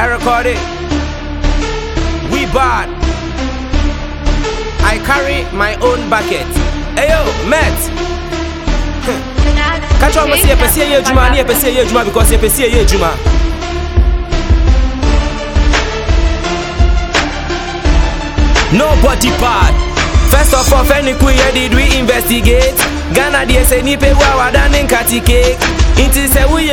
I record it. We bad. I carry my own bucket. Ayo, Met. Catch on, say, you see a juma, you see a juma because you see a juma. Nobody bad. First of all, queer did we investigate? Ghana DSA ni pe wa wadane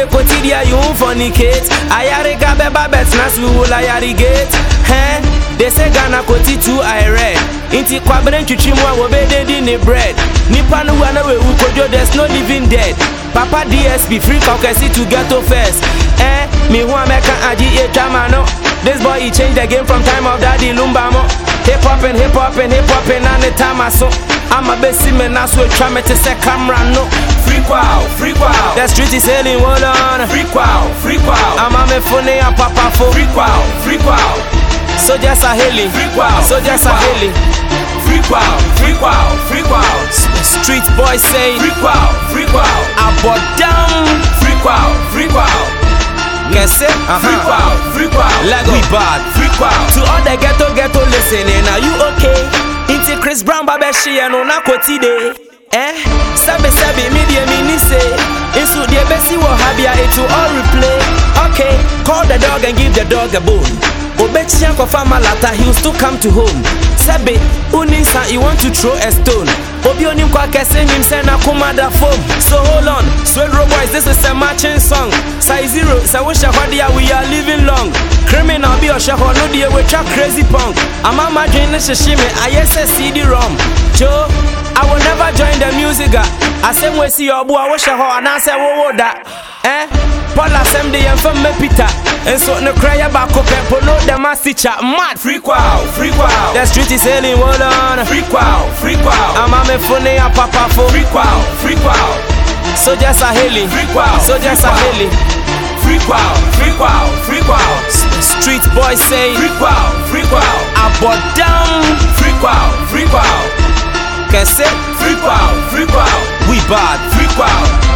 kotidia you fornicate. Ayare gabe babet nas we will ayarigate. Huh? They say Ghana koti too I read. Inti kwabren chuchimwa wobede di ni bread. Nipa no wana we ukojo there's no living dead. Papa DSP free caucus to ghetto first. Eh, me who America aji e no. This boy he changed the game from time of daddy Lumbamo. Hip hop and hip hop and hip hop and the time I saw. I'm a best man, I swear try me to say camera no. Free wow, free wow, The street is hailing, hold on. free wow, free wow, I'm a me phone and papa phone. free wow, free wow, Soldiers are hailing. Free wow, Soldiers are hailing. free wow, free wow, free wow, Street boys say, free wow, free wow, Abot down. free wow, free wow, Guess it? Uh free huh. wow, free wow, Lego. We bad. free wow, To all the ghetto ghetto listening, are you okay? Inti Chris Brown babeshi and on day. Eh? Sabe sabe media mini say. Insu the besi wo habia it will all replay. Okay, call the dog and give the dog a bone. Obechi yanko fama lata, he'll still come to home. Sabe, unisa, you want to throw a stone. Obi onim kwa kese nim se na kumada foam. So hold on, Swedro boys, this is a matching song. Size zero, sa wisha hwadia, we are living long. Criminal be a shaho, no dear, we crazy punk. I'm madrin, shishime, I yes a CD rom. Joe, I will never join the music. ah. I say we see your boy, I wish I and I say wo wo that. Eh? Paul asem de yɛmfa mma Peter. Nso ne kora yɛ baako pɛ po no the mass teacher mad. Free wow, free wow, the street is hailing hold on. Free wow, free wow, ama me phone ya papa fo free wow, free wow, soldiers are hailing. Free wow, soldiers are hailing. Free wow, free wow, free wow, street boys say free wow, free wow, abot free wow, free kɛse free wow, we bad free wow,